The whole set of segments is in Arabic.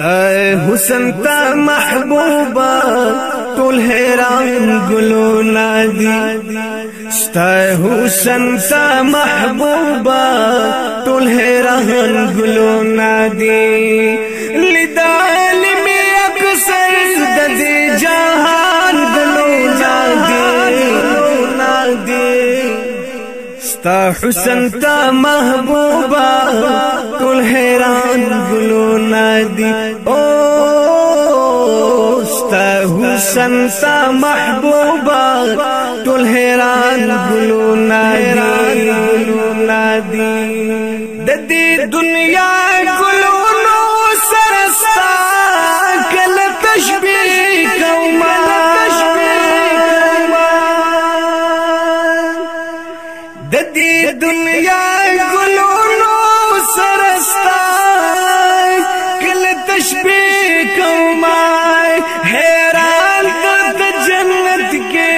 ستا حسن تا محبوبا ټول حیران ګلو نادي ستا حسن تا محبوبا ستا حسن تا محبوبا ټول حیران ګلو نادي أو ستا حسن تا محبوبا ټول حیران ګلو نادي ګلو نادي د دې دنیا ګلو نو سرستا کله تشبيه تشبیه کوما حیران د جنت کې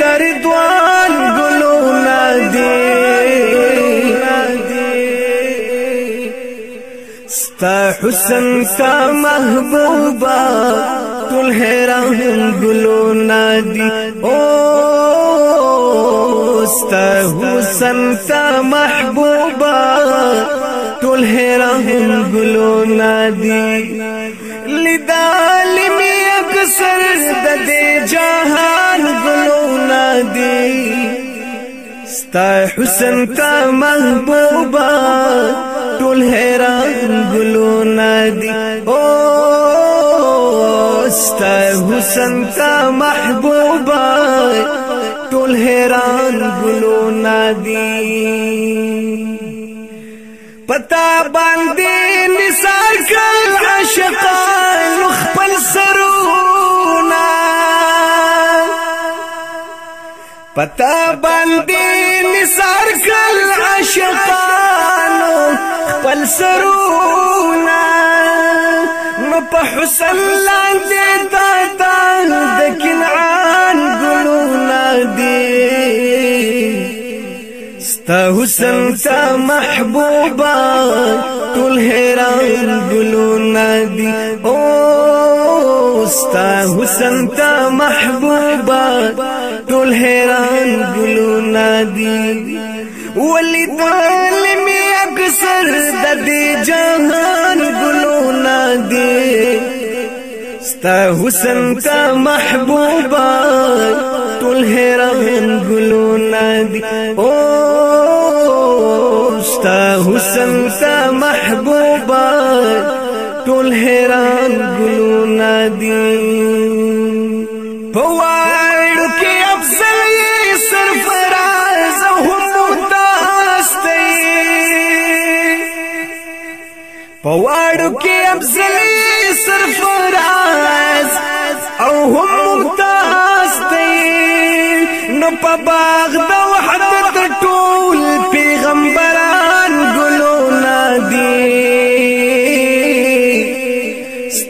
دردوان ګلونا دي ستا حسن کا محبوبا ټول حیران ګلونا دي أو ستا حسن تا محبوبا ټول حیران ګلو نادي لیدال اکثر د دې جهان ګلو نادي ستا حسن تا محبوبا ټول حیران ګلو نادي أو ستا حسن تا محبوبا ټول حیران ګلو نادي پتا باندې نثار کړ عاشقان خپل سرونا پتا باندې نثار کړ عاشقان خپل سرونا نو په حسن لاندې حسن تا محبوبا ټول حیران ګلو نادي أو ستا حسن تا محبوبا ټول حیران ګلو نادي ولیدل می اکثر د دې جهان ګلو نادي ستا حسن تا محبوبا ټول حیران ګلو نادي أو دی په وړ کې افضل یې سرفراز هم متاستی په وړ کې افضل یې سرفراز او هم متاستی نو په باغ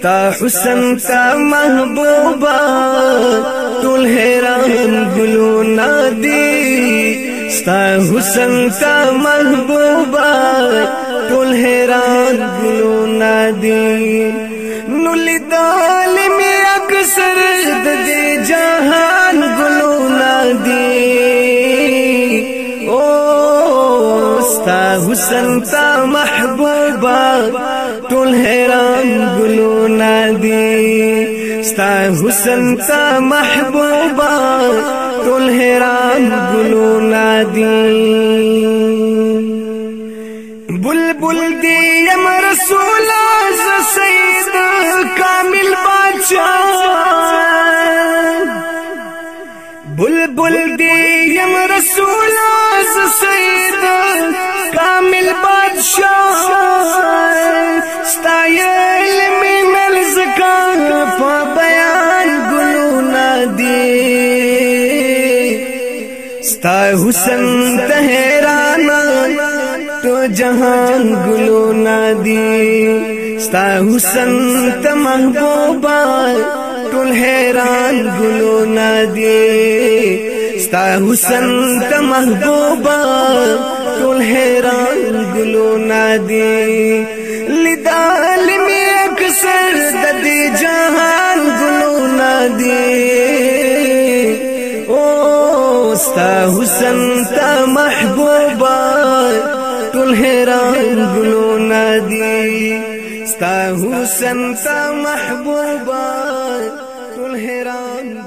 تا حسن کا محبوبہ تلہران گلو نادی۔ ستا حسن محبوبا محبوبہ تلہران گلو نادی۔ نولی دالی میں اکسر دے جہان گلو نادی۔ او، ستا حسن تا محبوبا ټول حیران ګلو نادي ستا حسن تا محبوبا ټول حیران ګلو نادي بلبل دی یم رسول از سید کامل بادشاہ۔ بلبل دی یم رسول از سید کامل بادشاہ۔ ستا حسن تہرانا تو جہان گلو ندی دی ستا حسن ت محبوبا ٹول حیران گلو نہ دی ستا حسن ت محبوبا ٹول حیران گلو ندی دی عالم اکثر د دې جهان ګلونه دي أو ستا حسن تا محبوبا ټول حیران ګلونه دي ستا حسن تا محبوبا ټول حیران